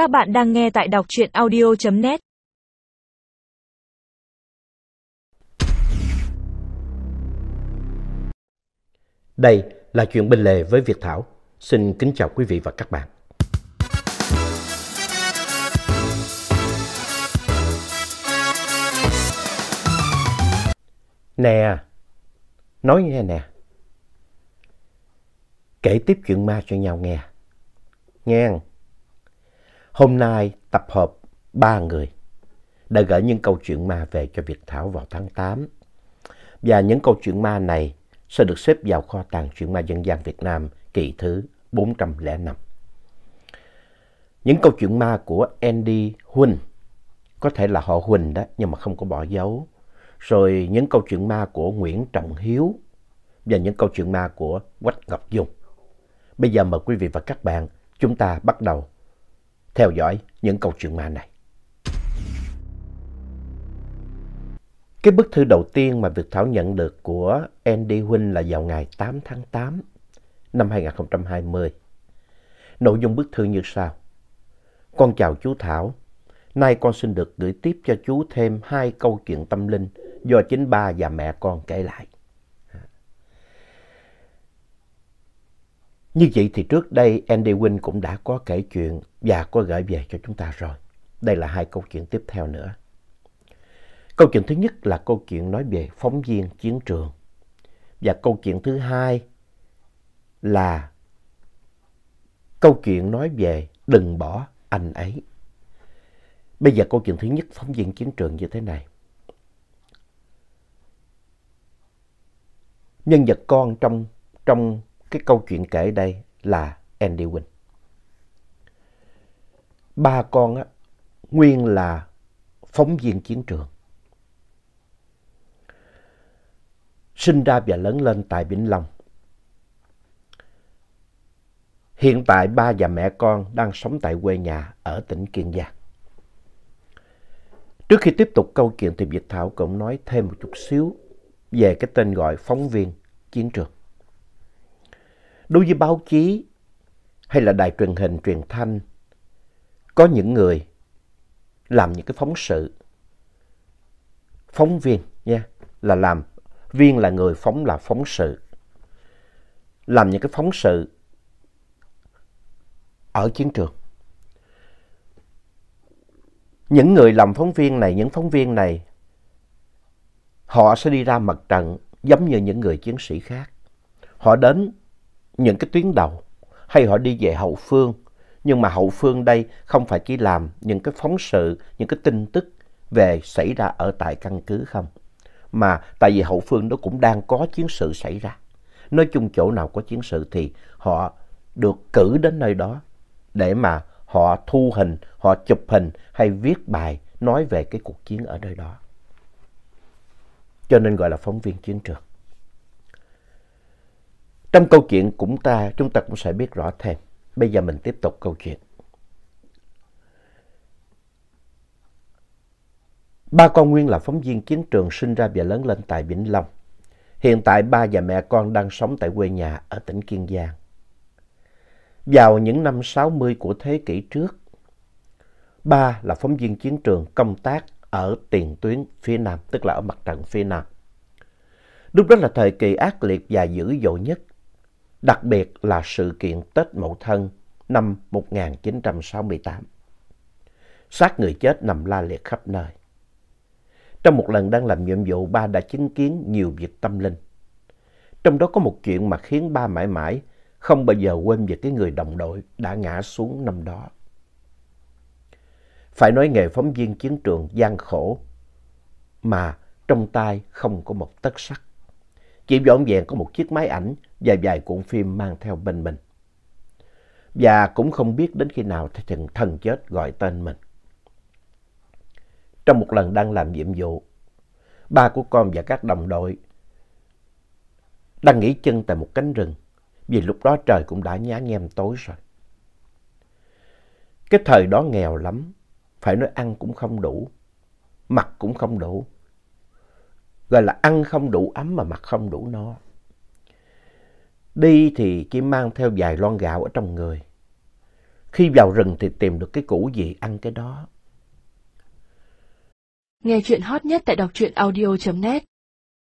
Các bạn đang nghe tại đọc truyện audio.net Đây là chuyện bên lề với Việt Thảo. Xin kính chào quý vị và các bạn. Nè, nói nghe nè. Kể tiếp chuyện ma cho nhau nghe. Nghe. Hôm nay tập hợp ba người đã gửi những câu chuyện ma về cho Việt Thảo vào tháng 8. Và những câu chuyện ma này sẽ được xếp vào kho tàng truyện ma dân gian Việt Nam kỳ thứ 405. Những câu chuyện ma của Andy Huỳnh, có thể là họ Huỳnh đó nhưng mà không có bỏ dấu. Rồi những câu chuyện ma của Nguyễn Trọng Hiếu và những câu chuyện ma của Quách Ngọc Dung. Bây giờ mời quý vị và các bạn chúng ta bắt đầu theo dõi những câu chuyện ma này. Cái bức thư đầu tiên mà Việt Thảo nhận được của Andy Huynh là vào ngày 8 tháng 8 năm 2020. Nội dung bức thư như sau. Con chào chú Thảo. Nay con xin được gửi tiếp cho chú thêm hai câu chuyện tâm linh do chính ba và mẹ con kể lại. Như vậy thì trước đây Andy Wynn cũng đã có kể chuyện và có gửi về cho chúng ta rồi. Đây là hai câu chuyện tiếp theo nữa. Câu chuyện thứ nhất là câu chuyện nói về phóng viên chiến trường. Và câu chuyện thứ hai là câu chuyện nói về đừng bỏ anh ấy. Bây giờ câu chuyện thứ nhất phóng viên chiến trường như thế này. Nhân vật con trong, trong cái câu chuyện kể đây là Andy Wynn. Ba con á, nguyên là phóng viên chiến trường. Sinh ra và lớn lên tại Vĩnh Long. Hiện tại ba và mẹ con đang sống tại quê nhà ở tỉnh Kiên Giang. Trước khi tiếp tục câu chuyện thì Việt Thảo cũng nói thêm một chút xíu về cái tên gọi phóng viên chiến trường. Đối với báo chí hay là đài truyền hình, truyền thanh, có những người làm những cái phóng sự. Phóng viên nha, là làm, viên là người, phóng là phóng sự. Làm những cái phóng sự ở chiến trường. Những người làm phóng viên này, những phóng viên này, họ sẽ đi ra mặt trận giống như những người chiến sĩ khác. Họ đến những cái tuyến đầu hay họ đi về hậu phương. Nhưng mà hậu phương đây không phải chỉ làm những cái phóng sự, những cái tin tức về xảy ra ở tại căn cứ không. Mà tại vì hậu phương nó cũng đang có chiến sự xảy ra. Nói chung chỗ nào có chiến sự thì họ được cử đến nơi đó để mà họ thu hình, họ chụp hình hay viết bài nói về cái cuộc chiến ở nơi đó. Cho nên gọi là phóng viên chiến trường. Trong câu chuyện cũng ta, chúng ta cũng sẽ biết rõ thêm. Bây giờ mình tiếp tục câu chuyện. Ba con Nguyên là phóng viên chiến trường sinh ra và lớn lên tại Vĩnh Long. Hiện tại ba và mẹ con đang sống tại quê nhà ở tỉnh Kiên Giang. Vào những năm 60 của thế kỷ trước, ba là phóng viên chiến trường công tác ở tiền tuyến phía Nam, tức là ở mặt trận phía Nam. Lúc đó là thời kỳ ác liệt và dữ dội nhất đặc biệt là sự kiện Tết Mậu Thân năm 1968. Xác người chết nằm la liệt khắp nơi. Trong một lần đang làm nhiệm vụ, ba đã chứng kiến nhiều việc tâm linh. Trong đó có một chuyện mà khiến ba mãi mãi không bao giờ quên về cái người đồng đội đã ngã xuống năm đó. Phải nói nghề phóng viên chiến trường gian khổ mà trong tay không có một tấc sắt. Chỉ vỏn vẹn có một chiếc máy ảnh và vài cuộn phim mang theo bên mình. Và cũng không biết đến khi nào thần, thần chết gọi tên mình. Trong một lần đang làm nhiệm vụ, ba của con và các đồng đội đang nghỉ chân tại một cánh rừng vì lúc đó trời cũng đã nhá nhem tối rồi. Cái thời đó nghèo lắm, phải nói ăn cũng không đủ, mặc cũng không đủ. Gọi là ăn không đủ ấm mà mặc không đủ no. Đi thì chỉ mang theo vài lon gạo ở trong người. Khi vào rừng thì tìm được cái củ gì ăn cái đó. Nghe chuyện hot nhất tại đọc truyện audio.net